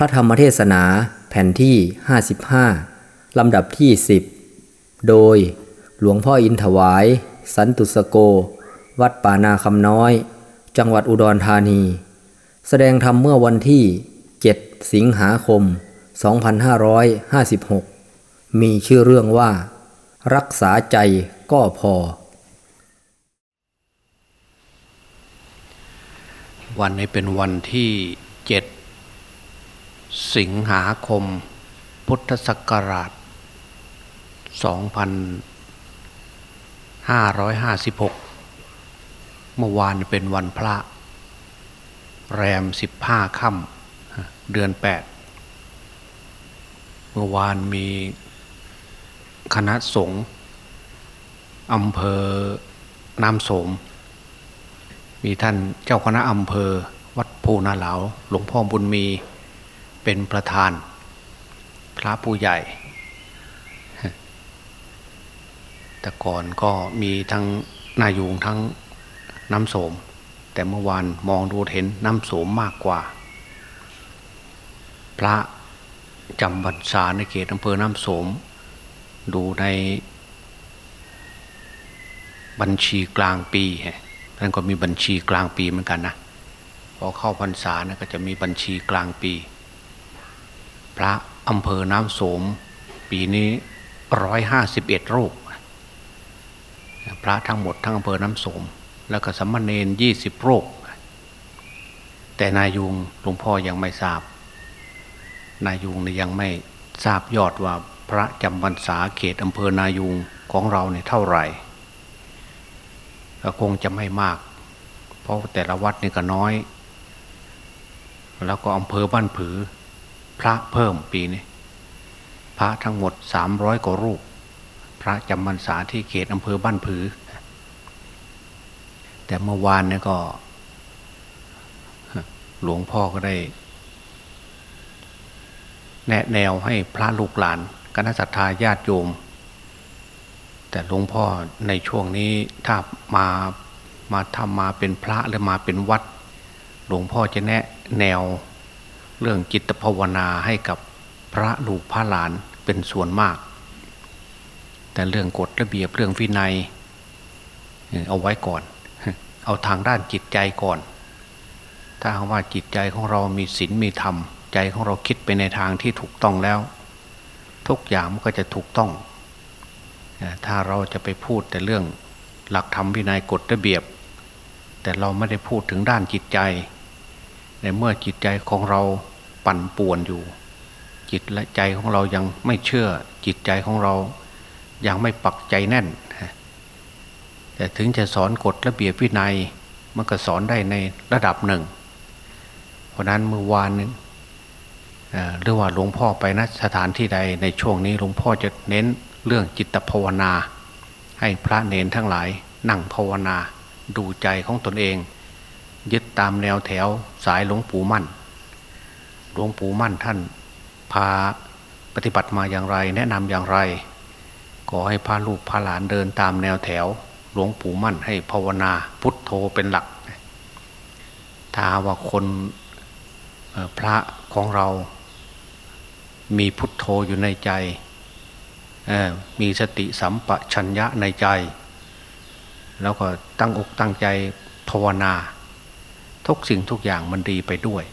พระธรรมเทศนาแผ่นที่ 55 ลำดับที่ 10 โดยหลวงพ่ออินถวาย สันตุสโก วัดป่านาคำน้อย จังหวัดอุดรธานี แสดงธรรมเมื่อวันที่ 7 สิงหาคม 2556 มีชื่อเรื่องว่า รักษาใจก็พอ วันนี้เป็นวันที่ สิงหาคม พุทธศักราช 2556 เมื่อวานเป็นวันพระ แรม 15ค่ำเดือน 8 เมื่อวานมีคณะสงฆ์อำเภอน้ำโสม มีท่านเจ้าคณะอำเภอวัดภูนาเหลา หลวงพ่อบุญมี เป็นประธาน พระผู้ใหญ่ แต่ก่อนก็มีทั้งนายูงทั้งน้ำโสม แต่เมื่อวานมองดูเห็นน้ำโสมมากกว่า พระจำบรรษาในเขตอำเภอน้ำโสม ดูในบัญชีกลางปีท่านก็มีบัญชีกลางปีเหมือนกันนะพอเข้าพรรษานะก็จะมีบัญชีกลางปี พระอำเภอน้ำโสม ปีนี้ร้อยห้าสิบเอ็ดรูป พระทั้งหมดทั้งอำเภอน้ำโสม แล้วก็สัมมาเนนยี่สิบรูป แต่นายุงหลวงพ่อยังไม่ทราบ นายุงเนี่ยยังไม่ทราบยอดว่าพระจำพรรษาเขตอำเภอนายุงของเราเนี่ยเท่าไหร่ก็คงจะไม่มาก เพราะแต่ละวัดนี่ก็น้อย แล้วก็อำเภอบ้านผือ พระเพิ่มปีนี้พระทั้งหมดสามร้อยกว่ารูป พระจำพรรษาที่เขตอำเภอบ้านผือ แต่เมื่อวานเนี่ยก็ หลวงพ่อก็ได้ แนะแนวให้พระลูกหลานคณะสัตยาญาติโยม แต่หลวงพ่อในช่วงนี้ถ้ามามาทำมาเป็นพระหรือมาเป็นวัด หลวงพ่อจะแนะแนว เรื่องจิตภาวนาให้กับพระลูกพระหลานเป็นส่วนมาก แต่เรื่องกฎระเบียบเรื่องวินัย เอาไว้ก่อน เอาทางด้านจิตใจก่อน ถ้าว่าจิตใจของเรามีศีลมีธรรม ใจของเราคิดไปในทางที่ถูกต้องแล้ว ทุกอย่างมันก็จะถูกต้อง ถ้าเราจะไปพูดแต่เรื่องหลักธรรมวินัยกฎระเบียบ แต่เราไม่ได้พูดถึงด้านจิตใจ ในเมื่อจิตใจของเราปั่นป่วนอยู่ จิตและใจของเรายังไม่เชื่อ จิตใจของเรายังไม่ปักใจแน่น แต่ถึงจะสอนกฎระเบียบวินัยมันก็สอนได้ในระดับหนึ่ง เพราะนั้นเมื่อวานนึงหรือว่าหลวงพ่อไปนะสถานที่ใดในช่วงนี้หลวงพ่อจะเน้นเรื่องจิตภาวนา ให้พระเนนทั้งหลายนั่งภาวนาดูใจของตนเอง ยึดตามแนวแถวสายหลวงปู่มั่น หลวงปู่มั่นท่านพาปฏิบัติมาอย่างไร แนะนำอย่างไรขอให้พาลูกพาหลานเดินตามแนวแถว หลวงปู่มั่นให้ภาวนาพุทโธเป็นหลัก ถ้าว่าคนพระของเรา มีพุทโธอยู่ในใจ มีสติสัมปชัญญะในใจ แล้วก็ตั้งอกตั้งใจภาวนา ทุกสิ่งทุกอย่างมันดีไปด้วย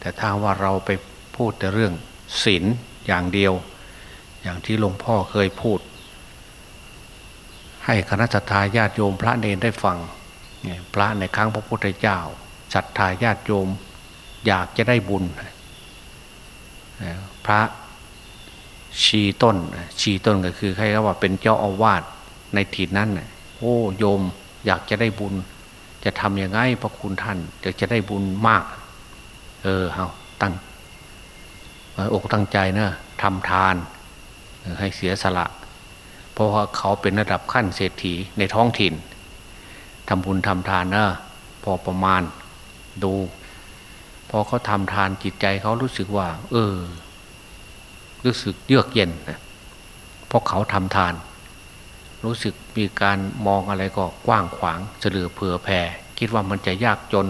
แต่ถ้าว่าเราไปพูดแต่เรื่องศีลอย่างเดียว อย่างที่หลวงพ่อเคยพูด ให้คณะสัตยาญาติโยมพระเนรได้ฟังพระในครั้งพระพุทธเจ้าศรัทธาญาติโยมอยากจะได้บุญ พระชีต้นชีต้นก็คือใครก็ว่าเป็นเจ้าอาวาสในถิ่นนั้นโอ้โยมอยากจะได้บุญ จะทำยังไงพระคุณท่านจะจะได้บุญมาก เออเอาตั้งอกตั้งใจนะทำทาน ให้เสียสละ เพราะว่าเขาเป็นระดับขั้นเศรษฐีในท้องถิ่นทำบุญทำทานนะพอประมาณดู พอเขาทำทานจิตใจเขารู้สึกว่า เออ รู้สึกเยือกเย็นนะเพราะเขาทำทาน รู้สึกมีการมองอะไรก็กว้างขวางเฉลือเผื่อแผ่คิดว่ามันจะยากจน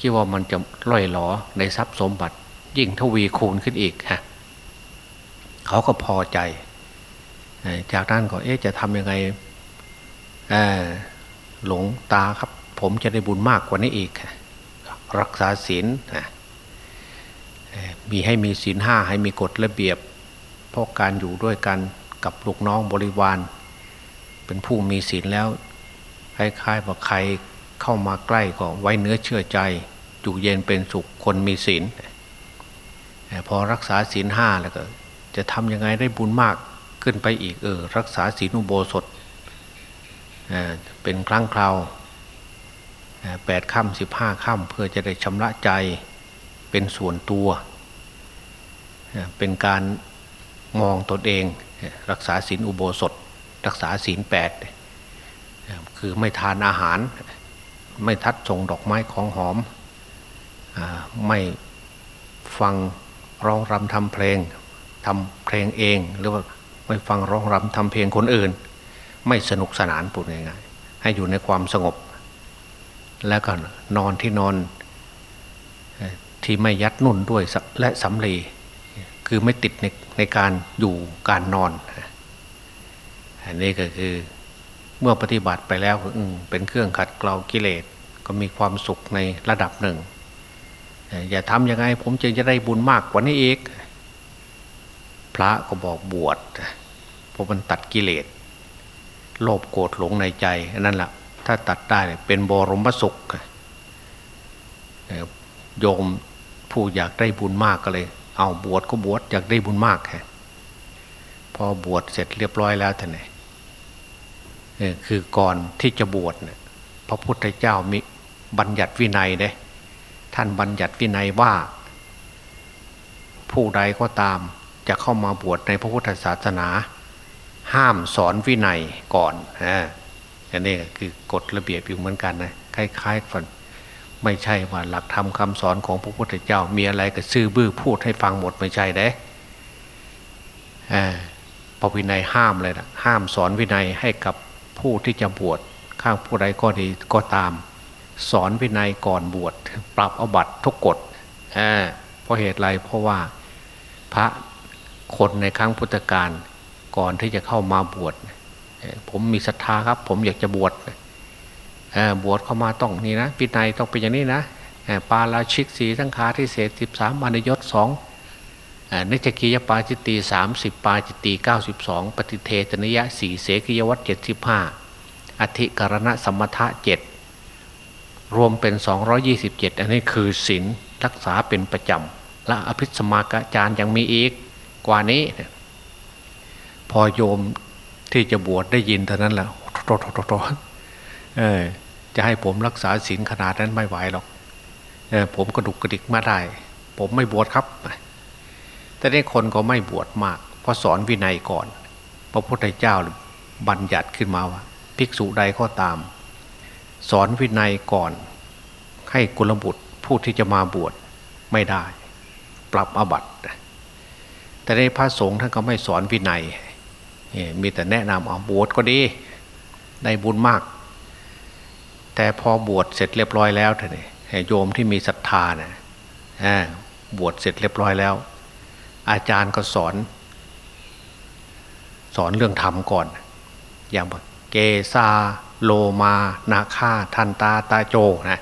คิดว่ามันจะล่อยหลอในทรัพย์สมบัติ ยิ่งทวีคูณขึ้นอีกฮะเขาก็พอใจ จากนั้นก็เอ๊ะจะทำยังไงหลงตาครับ ผมจะได้บุญมากกว่านี้อีก รักษาศีลมีให้มีศีลห้าให้มีกฎระเบียบเพราะการอยู่ด้วยกันกับลูกน้องบริวาร เป็นผู้มีศีลแล้วคล้ายๆว่าใครเข้ามาใกล้ก็ไว้เนื้อเชื่อใจอยู่เย็นเป็นสุขคนมีศีลพอรักษาศีลห้าแล้วก็ จะทำยังไงได้บุญมากขึ้นไปอีกเออรักษาศีลอุโบสถเป็นครั้งคราวแปดค่ำสิบห้าค่ำเพื่อจะได้ชำระใจเป็นส่วนตัว เป็นการมองตนเองรักษาศีลอุโบสถ รักษาศีลแปดคือไม่ทานอาหาร ไม่ทัดส่งดอกไม้ของหอมไม่ฟังร้องรำทำเพลงทำเพลงเอง หรือว่าไม่ฟังร้องรำทำเพลงคนอื่น ไม่สนุกสนานปุดง่ายๆให้อยู่ในความสงบ แล้วก็นอนที่นอนที่ไม่ยัดนุ่นด้วยและสำลีคือไม่ติดในในการอยู่การนอน อันนี้ก็คือเมื่อปฏิบัติไปแล้วเป็นเครื่องขัดเกลากิเลสก็มีความสุขในระดับหนึ่ง อย่าทำยังไงผมจึงจะได้บุญมากกว่านี้อีก พระก็บอกบวชเพราะมันตัดกิเลสโลภโกรธหลงในใจนั่นแหละถ้าตัดได้เป็นบรมสุขโยมผู้อยากได้บุญมากก็เลย เอาบวชก็บวชอยากได้บุญมากแค่พอบวชเสร็จเรียบร้อยแล้วท่านไหน คือก่อนที่จะบวชเนี่ยพระพุทธเจ้ามีบัญญัติวินัยเด้ท่านบัญญัติวินัยว่า ผู้ใดก็ตามจะเข้ามาบวชในพระพุทธศาสนา ห้ามสอนวินัยก่อนอันนี้คือกฎระเบียบอยู่เหมือนกันนะคล้ายๆกันไม่ใช่ว่าหลักธรรมคาสอนของพระพุทธเจ้ามีอะไรก็ซื่อบื้อพูดให้ฟังหมดไม่ใช่เด้พระวินัยห้ามเลยนะห้ามสอนวินัยให้กับ ผู้ที่จะบวชข้างผู้ใดก็ดีก็ตาม สอนวินัยก่อนบวชปรับอบัตทุกกฎเพราะเหตุไรเพราะว่าพระคนในครั้งพุทธกาลก่อนที่จะเข้ามาบวชผมมีศรัทธาครับ ผมอยากจะบวชบวชเข้ามาต้องนี่นะปินัยต้องเป็นอย่างนี้นะปาราชิกสีทั้งคาที่เศษสิบสามมานยศสอง นิจกิยปาจิตตีสามสิบปาจิตตีเก้าสิบสองปฏิเทตนิยะสี่เสกิยวัตเจ็ดสิบห้าอธิกรณะสมถะเจ็ดรวมเป็นสองยี่สิบเจ็ดอันนี้คือศีลรักษาเป็นประจำ และอภิสมากจารยังมีอีกกว่านี้ พอโยมที่จะบวชได้ยินเท่านั้นแหละโตโตโตเออจะให้ผมรักษาศีลขนาดนั้นไม่ไหวหรอกเออผมกระดุกกระดิกมาได้ ผมไม่บวชครับ แต่ในคนก็ไม่บวชมาก เพราะสอนวินัยก่อน พระพุทธเจ้าบัญญัติขึ้นมาว่า ภิกษุใดก็ตาม สอนวินัยก่อน ให้กุลบุตรผู้ที่จะมาบวชไม่ได้ ปรับอบัตแต่ในพระสงฆ์ท่านก็ไม่สอนวินัยมีแต่แนะนำเอาบวชก็ดีได้บุญมาก แต่พอบวชเสร็จเรียบร้อยแล้วท่านโยมที่มีศรัทธาเนะ่ยบวชเสร็จเรียบร้อยแล้ว อาจารย์ก็สอน สอนเรื่องธรรมก่อน อย่างเกซาโลมานาคาทันตาตาโจนะ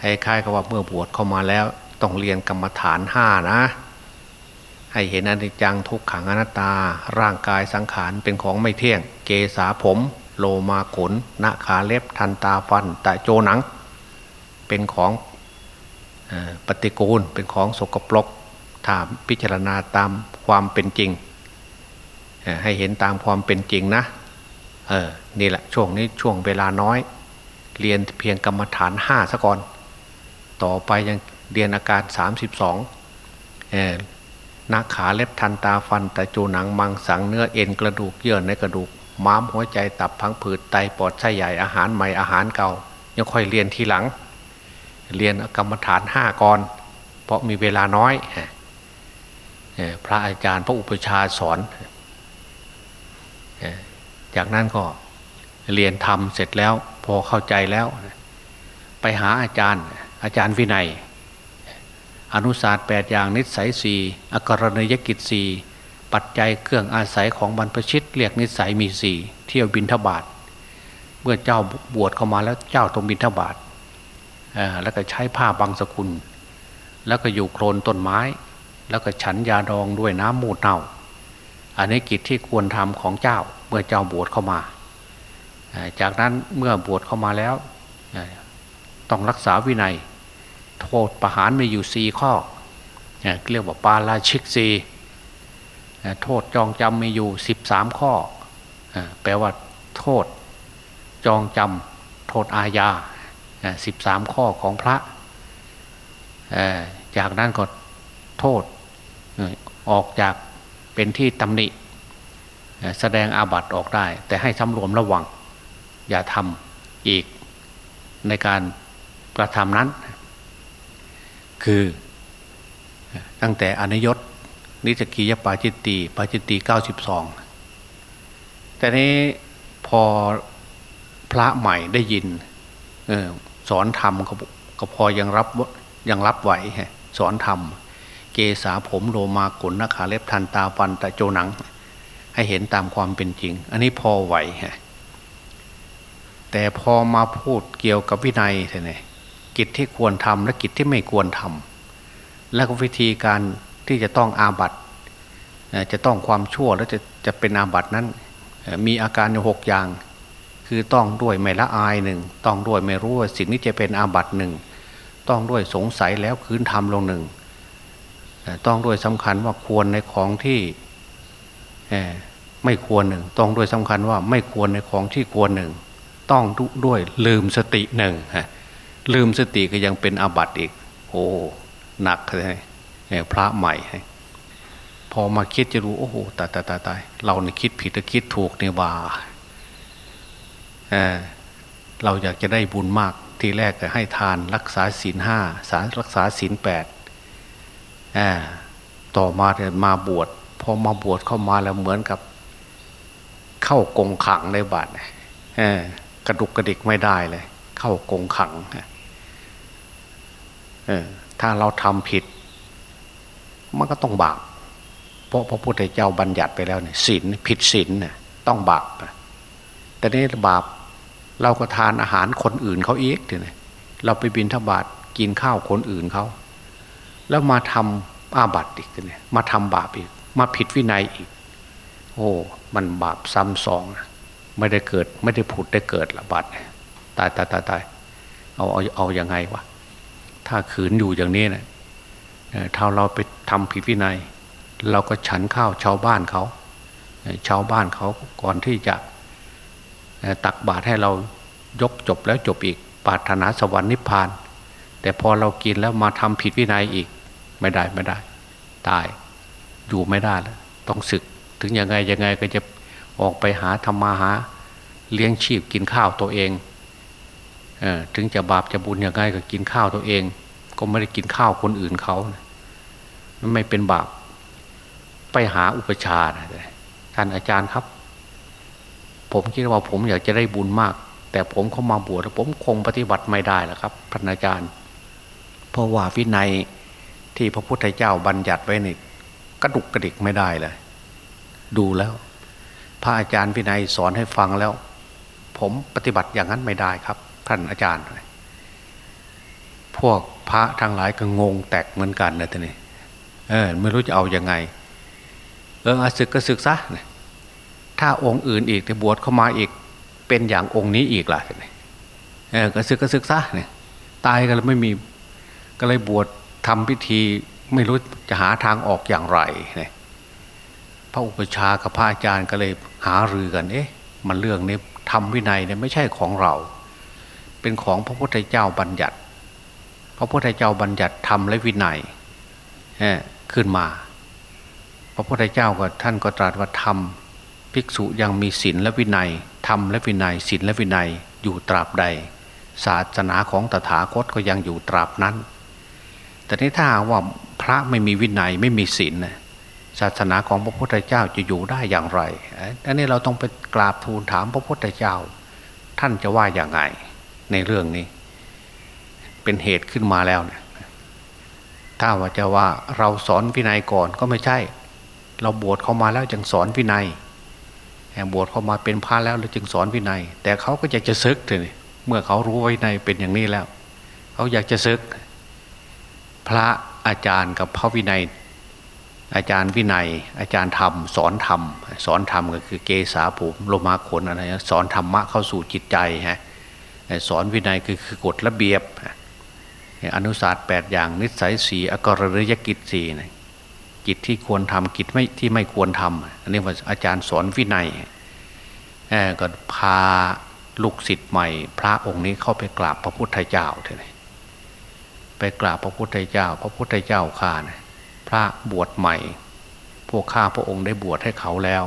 ให้คล้ายกับว่าเมื่อบวชเข้ามาแล้วต้องเรียนกรรมฐานห้านะ ให้เห็นอนิจจังทุกขังอนัตตา ร่างกายสังขารเป็นของไม่เที่ยง เกษาผม โลมาขนนาขาเล็บทันตาฟันตะโจหนัง เป็นของปฏิกูลเป็นของสกปรก ถามพิจารณาตามความเป็นจริง ให้เห็นตามความเป็นจริงนะเออนี่แหละช่วงนี้ช่วงเวลาน้อย เรียนเพียงกรรมฐานห้าซะก่อน ต่อไปยังเรียนอาการสามสิบสองนาขาเล็บทันตาฟันตะโจหนังมังสังเนื้อเอ็นกระดูกเยื่อในกระดูกม้ามหัวใจตับพังผืดไตปอดไส้ใหญ่อาหารใหม่อาหารเก่า ยังค่อยเรียนทีหลัง เรียนกรรมฐานห้าก่อน เพราะมีเวลาน้อย พระอาจารย์พระอุปชาสอน จากนั้นก็เรียนทำเสร็จแล้วพอเข้าใจแล้ว ไปหาอาจารย์ อาจารย์วินัย อนุศาสตร์8อย่างนิสัยสี่อกรณียกิจสี่ปัจจัยเครื่องอาศัยของบรรพชิตเรียกนิสัยมีสี่เที่ยวบินทบาทเมื่อเจ้าบวชเข้ามาแล้วเจ้าต้องบินทบาทแล้วก็ใช้ผ้าบางสกุล แล้วก็อยู่โคลนต้นไม้ แล้วก็ฉันยาดองด้วยน้ำมูดเน่า อันนี้กิจที่ควรทำของเจ้าเมื่อเจ้าบวชเข้ามา จากนั้นเมื่อบวชเข้ามาแล้ว ต้องรักษาวินัย โทษประหารมีอยู่สี่ข้อเรียกว่าปาราชิกซีโทษจองจำมีอยู่สิบสามข้อ แปลว่าโทษจองจำโทษอาญาสิบสามข้อของพระ จากนั้นก็โทษ ออกจากเป็นที่ตำหนิแสดงอาบัติออกได้ แต่ให้สำรวมระวัง อย่าทำอีกในการกระทำนั้น คือตั้งแต่อนยศนิสกียปาจิตตีปาจิตตีเก้าสิบสองแต่นี้พอพระใหม่ได้ยินออสอนธรรมก็พอยังรับยังรับไหวสอนธรรมเเกษาผมโลมาขนนักขาเล็บทันตาฟันตะโจหนัง ให้เห็นตามความเป็นจริง อันนี้พอไหวฮะแต่พอมาพูดเกี่ยวกับวินัยเนี่ยกิจที่ควรทำและกิจที่ไม่ควรทำและก็วิธีการที่จะต้องอาบัตจะต้องความชั่วแล้วจะจะเป็นอาบัตนั้น มีอาการอยู่หกอย่าง คือต้องด้วยไม่ละอายหนึ่งต้องด้วยไม่รู้ว่าสิ่งนี้จะเป็นอาบัตหนึ่งต้องด้วยสงสัยแล้วคืนทำลงหนึ่ง ต้องด้วยสำคัญว่าควรในของที่ไม่ควรหนึ่ง ต้องด้วยสำคัญว่าไม่ควรในของที่ควรหนึ่ง ต้องด้วยลืมสติหนึ่งลืมสติก็ยังเป็นอาบัติอีก โอ้หนักเลยพระใหม่ พอมาคิดจะรู้โอ้โหตายตายตายตายเราเนี่ยคิดผิดคิดถูกเนี่ยว่าเเราอยากจะได้บุญมากทีแรกก็ให้ทานรักษาศีลห้าสารรักษาศีลแปด ต่อมาเดินมาบวชพอมาบวชเข้ามาแล้วเหมือนกับ เข้ากงขังในบาทกระดุกกระดิกไม่ได้เลย เข้ากงขังถ้าเราทำผิด มันก็ต้องบาปเพราะพระพุทธเจ้าบัญญัติไปแล้วเนี่ยศีลผิดศีลเนี่ยต้องบาปแต่นี่บาปเราก็ทานอาหารคนอื่นเขาเอกเนี่ยเราไปบินทบาทกินข้าวคนอื่นเขา แล้วมาทำอาบัติอีกเนี่ยมาทำบาปอีก มาผิดวินัยอีก โอ้มันบาปซ้ำสองไม่ได้เกิด ไม่ได้ผุดได้เกิดละบาดตายตายตายตายเอาเอาเอาอยัางไงวะถ้าขืนอยู่อย่างนี้นะถ้าเราไปทำผิดวินัย เราก็ฉันข้าวชาวบ้านเขาชาวบ้านเขาก่อนที่จะตักบาตรให้เรายกจบแล้วจบอีกปาถนาสวรรค์นิพพาน แต่พอเรากินแล้วมาทำผิดวินัยอีก ไม่ได้ไม่ได้ ตายอยู่ไม่ได้แล้วต้องศึกถึงยังไงยังไงก็จะออกไปหาธรรมาหา เลี้ยงชีพกินข้าวตัวเองเออถึงจะบาปจะบุญยังไงก็กินข้าวตัวเอง ก็ไม่ได้กินข้าวคนอื่นเขามันไม่เป็นบาปไปหาอุปชาท่านอาจารย์ครับ ผมคิดว่าผมอยากจะได้บุญมาก แต่ผมเข้ามาบวชแล้วผมคงปฏิบัติไม่ได้แล้วครับพระอาจารย์ เพราะว่าวินัยที่พระพุทธเจ้าบัญญัติไว้นี่กระดุกกระดิกไม่ได้เลย ดูแล้ว พระอาจารย์วินัยสอนให้ฟังแล้ว ผมปฏิบัติอย่างนั้นไม่ได้ครับ ท่านอาจารย์ พวกพระทั้งหลายก็งงแตกเหมือนกันนะท่านนี่เออไม่รู้จะเอาอยัางไง เออศึกก็ศึกซะถ้าองค์อื่นอีกจะบวชเข้ามาอีก เป็นอย่างองค์นี้อีกล่ะท่านี่เออก็ศึกก็ศึกซะเนี่ยตายก็เลยไม่มี ก็เลยบวชทำพิธีไม่รู้จะหาทางออกอย่างไรเนี่ยพระอุปชากับพระอาจารย์ก็เลยหารือกัน เอ๊ะ มันเรื่องนี้ทำวินัยเนี่ยไม่ใช่ของเรา เป็นของพระพุทธเจ้าบัญญัติ พระพุทธเจ้าบัญญัติทำและวินัยขึ้นมา พระพุทธเจ้าก็ท่านก็ตรัสว่าธรรมภิกษุยังมีศีลและวินัยธรรมและวินัยศีลและวินัยอยู่ตราบใด ศาสนาของตถาคตก็ยังอยู่ตราบนั้น แต่นี้ถ้าว่าพระไม่มีวินัยไม่มีศีลศาสนาของพระพุทธเจ้าจะอยู่ได้อย่างไรอันนี้เราต้องไปกราบทูลถามพระพุทธเจ้า ท่านจะว่าอย่างไงในเรื่องนี้ เป็นเหตุขึ้นมาแล้วเนี่ยถ้าว่าจะว่าเราสอนวินัยก่อนก็ไม่ใช่ เราบวชเข้ามาแล้วจึงสอนวินัยบวชเข้ามาเป็นพระแล้วเราจึงสอนวินัย แต่เขาก็อยากจะซึกเลยเมื่อเขารู้วินัยเป็นอย่างนี้แล้ว เขาอยากจะซึก พระอาจารย์กับพระวินัย อาจารย์วินัย อาจารย์ธรรม สอนธรรม สอนธรรมก็คือเกษาผมโลมาขนอะไรสอนธรรมะเข้าสู่จิตใจฮะสอนวินัยคือคือกฎระเบียบอนุศาสตร์แปดอย่างนิสัยสีอกรริยกิจสี่นะกิจที่ควรทำกิจไม่ที่ไม่ควรทำอันนี้ว่าอาจารย์สอนวินัยก็พาลูกศิษย์ใหม่ พระองค์นี้เข้าไปกราบพระพุทธเจ้าเท่านี้ ไปกราบพระพุทธเจ้า พระพุทธเจ้าข้านะพระบวชใหม่ พวกข้าพระองค์ได้บวชให้เขาแล้ว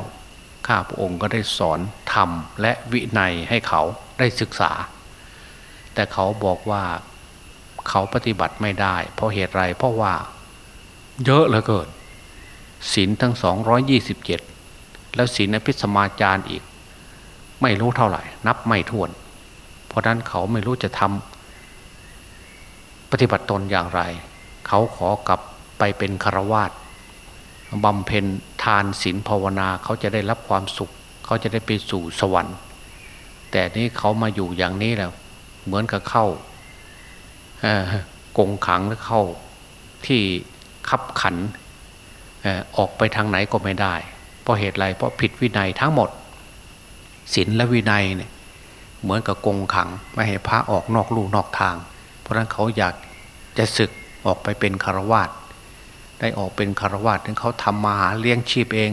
ข้าพระองค์ก็ได้สอนธรรมและวินัยให้เขาได้ศึกษา แต่เขาบอกว่าเขาปฏิบัติไม่ได้ เพราะเหตุไรเพราะว่า เยอะเหลือเกินศีลทั้งสองร้อยยี่สิบเจ็ดแล้วศีลอภิสมาจารอีก ไม่รู้เท่าไหร่ นับไม่ถ้วน เพราะนั้นเขาไม่รู้จะทำ ฏิบัติตนอย่างไร เขาขอกลับไปเป็นคารวาสบำเพ็ญทานศีลภาวนาเขาจะได้รับความสุข เขาจะได้ไปสู่สวรรค์ แต่นี้เขามาอยู่อย่างนี้แล้ว เหมือนกับเข้ากงขังหรือเข้าที่ขับขันออกไปทางไหนก็ไม่ได้ เพราะเหตุไรเพราะผิดวินัยทั้งหมดศีลและวินัยเนี่ยเหมือนกับกงขังไม่ให้พระออกนอกลู่นอกทาง เพราะนั้นเขาอยากจะศึกออกไปเป็นคารวาสได้ออกเป็นคารวาสถึงเขาทำมาหาเลี้ยงชีพเอง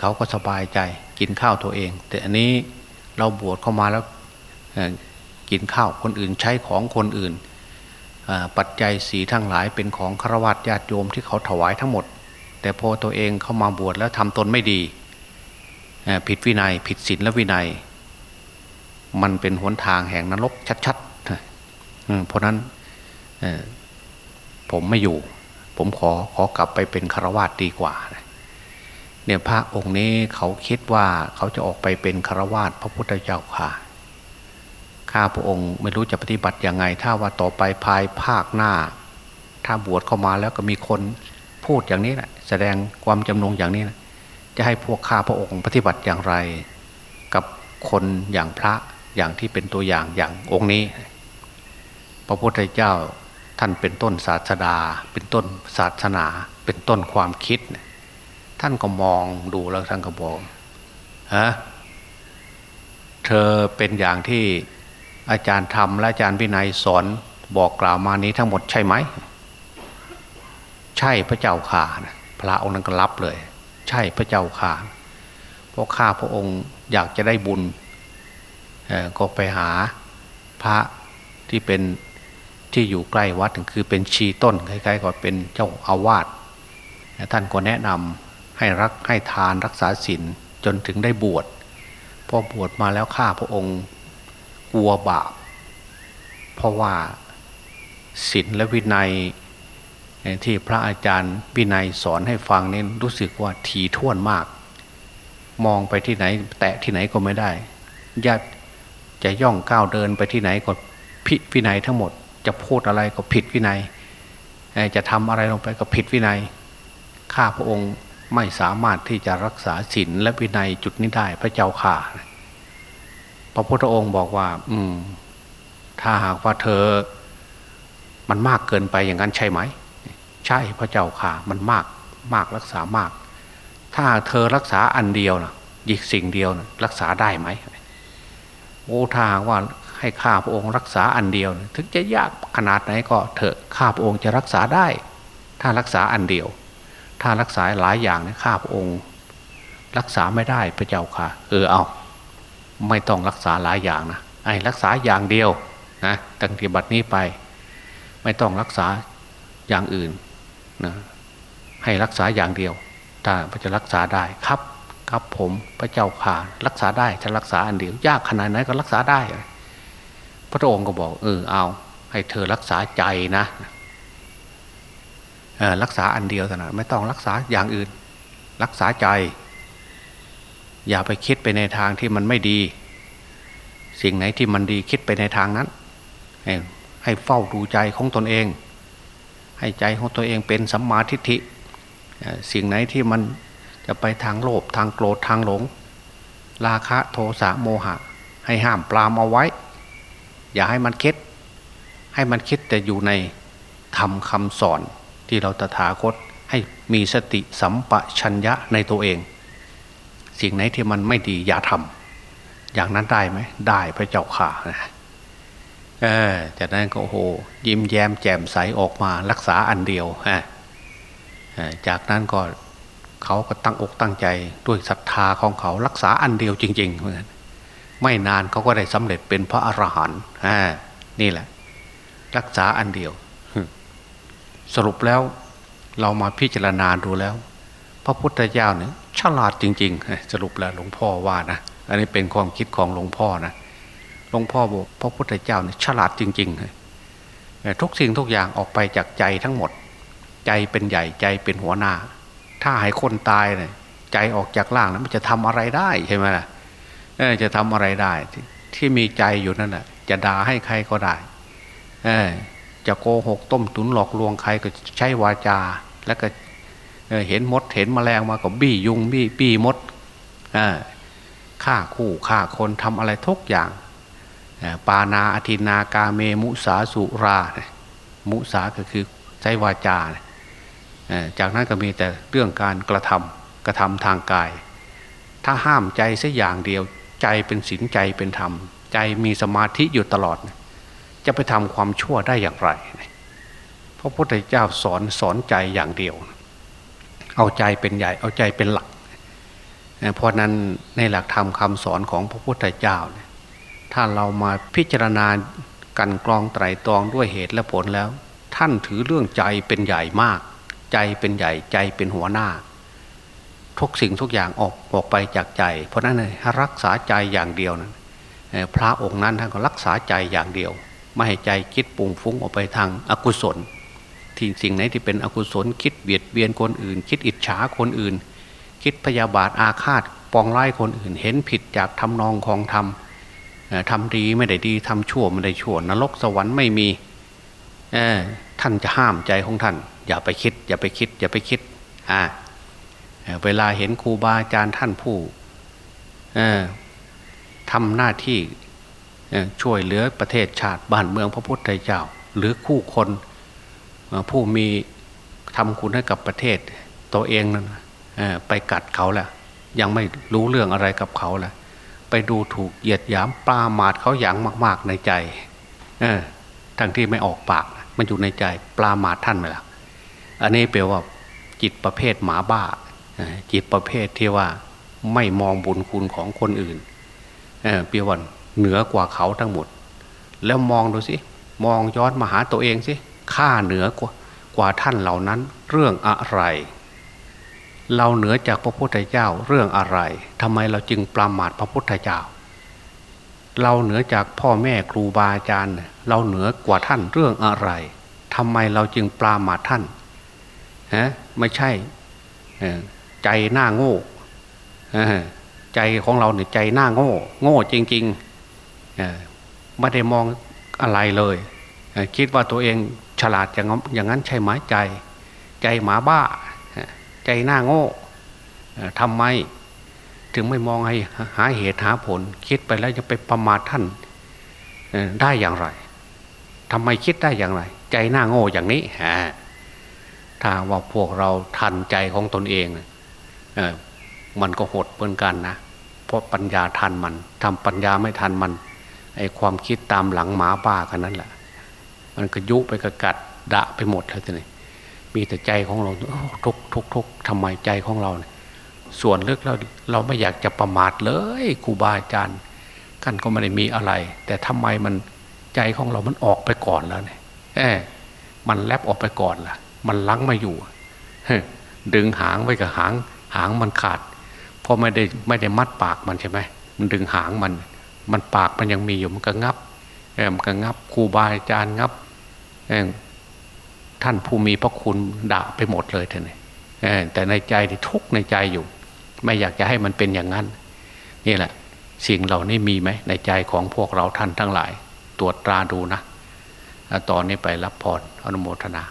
เขาก็สบายใจกินข้าวตัวเอง แต่อันนี้เราบวชเข้ามาแล้วกินข้าวคนอื่นใช้ของคนอื่น ปัจจัยสีทั้งหลายเป็นของฆราวาสญาติโยมที่เขาถวายทั้งหมด แต่พอตัวเองเข้ามาบวชแล้วทำตนไม่ดี ผิดวินัย ผิดศีลและวินัย มันเป็นหนทางแห่งนรกชัดๆ เพราะนั้นผมไม่อยู่ ผมขอขอกลับไปเป็นฆราวาสดีกว่าเนี่ยพระองค์นี้เขาคิดว่าเขาจะออกไปเป็นฆราวาสพระพุทธเจ้าค่ะข้าพระองค์ไม่รู้จะปฏิบัติยังไง ถ้าว่าต่อไปภายภาคหน้า ถ้าบวชเข้ามาแล้วก็มีคนพูดอย่างนี้แหละแสดงความจำนงอย่างนี้นะจะให้พวกข้าพระองค์ปฏิบัติอย่างไร กับคนอย่างพระอย่างที่เป็นตัวอย่างอย่างองค์นี้ พระพุทธเจ้าท่านเป็นต้นศาสดา เป็นต้นศาสนา เป็นต้นความคิด ท่านก็มองดูแล้วท่านก็บอกฮะเธอเป็นอย่างที่อาจารย์ธรรมและอาจารย์วินัยสอนบอกกล่าวมานี้ทั้งหมดใช่ไหม ใช่พระเจ้าข่านะพระองค์นั้นก็รับเลย ใช่พระเจ้าข่าเพราะข้าพระองค์อยากจะได้บุญก็ไปหาพระที่เป็น ที่อยู่ใกล้วัดคือเป็นชีต้นคล้ายๆก็เป็นเจ้าอาวาสท่านก็แนะนำให้รักให้ทานรักษาศีลจนถึงได้บวชพอบวชมาแล้วข้าพระองค์กลัวบาป เพราะว่าศีลและวินัยที่พระอาจารย์วินัยสอนให้ฟังนี่รู้สึกว่าถี่ถ้วนมาก มองไปที่ไหน แตะที่ไหนก็ไม่ได้ญาติจะย่องก้าวเดินไปที่ไหนก็ผิดวินัยทั้งหมด จะพูดอะไรก็ผิดวินัย จะทำอะไรลงไปก็ผิดวินัย ข้าพระองค์ไม่สามารถที่จะรักษาศีลและวินัยจุดนี้ได้พระเจ้าข่าพระพุทธองค์บอกว่า อืม ถ้าหากว่าเธอ มันมากเกินไปอย่างนั้นใช่ไหม ใช่พระเจ้าค่ะมันมากมากรักษามาก ถ้าเธอรักษาอันเดียวนะอีกสิ่งเดียวนะรักษาได้ไหมโอ้ถ้าว่า ให้ข้าพระองค์รักษาอันเดียว ถึงจะยากขนาดไหนก็เถอะข้าพระองค์จะรักษาได้ ถ้ารักษาอันเดียว ถ้ารักษาหลายอย่างเนี่ยข้าพระองค์ รักษาไม่ได้พระเจ้าค่ะ เออเอา ไม่ต้องรักษาหลายอย่างนะไอ้รักษาอย่างเดียวนะตั้งแต่บัดนี้ไป ไม่ต้องรักษาอย่างอื่นนะให้รักษาอย่างเดียว ถ้าพระจะรักษาได้ครับครับผมพระเจ้าข่ารักษาได้จะรักษาอันเดียวยากขนาดไหนก็รักษาได้ พระองค์ก็บอกเออเอา ให้เธอรักษาใจนะรักษาอันเดียวเท่านั้นไม่ต้องรักษาอย่างอื่น รักษาใจ อย่าไปคิดไปในทางที่มันไม่ดี สิ่งไหนที่มันดีคิดไปในทางนั้น ให้เฝ้าดูใจของตนเอง ให้ใจของตัวเองเป็นสัมมาทิฏฐิสิ่งไหนที่มันจะไปทางโลภทางโกรธทางหลง ราคะโทสะโมหะ ให้ห้ามปรามเอาไว้ อย่าให้มันคิด ให้มันคิดแต่อยู่ในธรรมคำสอนที่เราตถาคตให้มีสติสัมปชัญญะในตัวเอง สิ่งไหนที่มันไม่ดีอย่าทำอย่างนั้นได้ไหมได้พระเจ้าข่านะเออจากนั้นก็โอ้โหยิ้มแย้มแจ่มใสออกมารักษาอันเดียวฮะจากนั้นก็เขาก็ตั้งอกตั้งใจด้วยศรัทธาของเขารักษาอันเดียวจริงๆเหมือน ไม่นานเขาก็ได้สำเร็จเป็นพระอรหันต์นี่แหละ รักษาอันเดียว สรุปแล้วเรามาพิจารณาดูแล้ว พระพุทธเจ้าเนี่ยฉลาดจริง ๆ สรุปแล้วหลวงพ่อว่านะอันนี้เป็นความคิดของหลวงพ่อนะหลวงพ่อบอกพระพุทธเจ้าเนี่ยฉลาดจริงๆทุกสิ่งทุกอย่างออกไปจากใจทั้งหมด ใจเป็นใหญ่ใจเป็นหัวหน้า ถ้าให้คนตายเนี่ยใจออกจากล่างแล้วมันจะทำอะไรได้ใช่ไหมล่ะ จะทำอะไรได้ที่มีใจอยู่นั่นแหละจะด่าให้ใครก็ได้จะโกหกต้มตุนหลอกลวงใครก็ใช้วาจา แล้วก็เห็นมดเห็นมแมลงมาก็บี้ยุงบี้ปี้มดฆ่าคู่ฆ่าคนทำอะไรทุกอย่างปานาอธินากาเมมุสาสุรา มุสาก็คือใช้วาจา จากนั้นก็มีแต่เรื่องการกระทำกระทำทางกาย ถ้าห้ามใจสักอย่างเดียว ใจเป็นศีลใจเป็นธรรม ใจมีสมาธิอยู่ตลอด จะไปทำความชั่วได้อย่างไรพระพุทธเจ้าสอนสอนใจอย่างเดียว เอาใจเป็นใหญ่เอาใจเป็นหลัก เพราะนั้นในหลักธรรมคำสอนของพระพุทธเจ้าถ้าเรามาพิจารณากันกรองไตรตรองด้วยเหตุและผลแล้ว ท่านถือเรื่องใจเป็นใหญ่มาก ใจเป็นใหญ่ใจเป็นหัวหน้า ทุกสิ่งทุกอย่างออกออกไปจากใจ เพราะนั้นเลยรักษาใจอย่างเดียวนะพระองค์นั้นท่านก็รักษาใจอย่างเดียว ไม่ให้ใจคิดปุ่งฟุ้งออกไปทางอากุศลที่สิ่งไหนที่เป็นอกุศลคิดเบียดเบียนคนอื่น คิดอิจฉาคนอื่น คิดพยาบาทอาฆาตปองไล่คนอื่น เห็นผิดจากทำนองของธรรมทำดีไม่ได้ดีทำชั่วไม่ได้ชั่วนรกสวรรค์ไม่มีท่านจะห้ามใจของท่าน อย่าไปคิด อย่าไปคิด อย่าไปคิดอ่า เวลาเห็นครูบาอาจารย์ท่านผู้ทำหน้าที่ช่วยเหลือประเทศชาติบ้านเมืองพระพุทธเจ้า หรือคู่คนผู้มีทำคุณให้กับประเทศตัวเองนั้นไปกัดเขาแหละยังไม่รู้เรื่องอะไรกับเขาแหละไปดูถูกเหยียดหยามปลาหมาดเขาอย่างมาก ๆในใจทั้งที่ไม่ออกปาก มันอยู่ในใจปลาหมาดท่านไหมล่ะอันนี้แปลว่าจิตประเภทหมาบ้า จิตประเภทที่ว่าไม่มองบุญคุณของคนอื่นเปียวันเหนือกว่าเขาทั้งหมด แล้วมองดูสิมองย้อนมาหาตัวเองสิข้าเหนือกว่ากว่าท่านเหล่านั้นเรื่องอะไร เราเหนือจากพระพุทธเจ้าเรื่องอะไรทำไมเราจึงประมาทพระพุทธเจ้า เราเหนือจากพ่อแม่ครูบาอาจารย์ เราเหนือกว่าท่านเรื่องอะไรทำไมเราจึงปรามาทท่านฮะไม่ใช่ ใจหน้าโง่ใจของเราเนี่ยใจหน้าโง่ โง่จริงๆไม่ได้มองอะไรเลย คิดว่าตัวเองฉลาดอย่างนั้นใช่ไหมใจ ใจหมาบ้า ใจหน้าโง่ทำไม ถึงไม่มองให้หาเหตุหาผล คิดไปแล้วจะไปประมาทท่านได้อย่างไรทำไมคิดได้อย่างไร ใจหน้าโง่อย่างนี้ฮะถ้าว่าพวกเราทันใจของตนเอง มันก็หดเหมือนกันนะ เพราะปัญญาทันมันทำปัญญาไม่ทันมันไอความคิดตามหลังหมาบ้ากันนั้นแหละมันก็ยุไปกระกัดดะไปหมดเลยทีนี้มีแต่ใจของเราทุกทุกทุกทำไมใจของเราเนี่ยส่วนลึกเราเราไม่อยากจะประมาทเลยครูบาอาจารย์กันก็ไม่ได้มีอะไร แต่ทำไมมันใจของเรามันออกไปก่อนแล้วเนี่ยเอมันแลบออกไปก่อนล่ะ มันลังมาอยู่ดึงหางไว้กับหาง หางมันขาดเพราะไม่ได้ไม่ได้มัดปากมันใช่ไหมมันดึงหางมัน มันปากมันยังมีอยู่มันก็งับเออมันก็งับครูบาอาจารย์งับท่านผู้มีพระคุณด่าไปหมดเลยท่านแต่ในใจที่ทุกในใจอยู่ ไม่อยากจะให้มันเป็นอย่างนั้น นี่แหละ สิ่งเหล่านี้มีไหมในใจของพวกเราท่านทั้งหลาย ตรวจตราดูนะ ตอนนี้ไปรับพรอนุโมทนา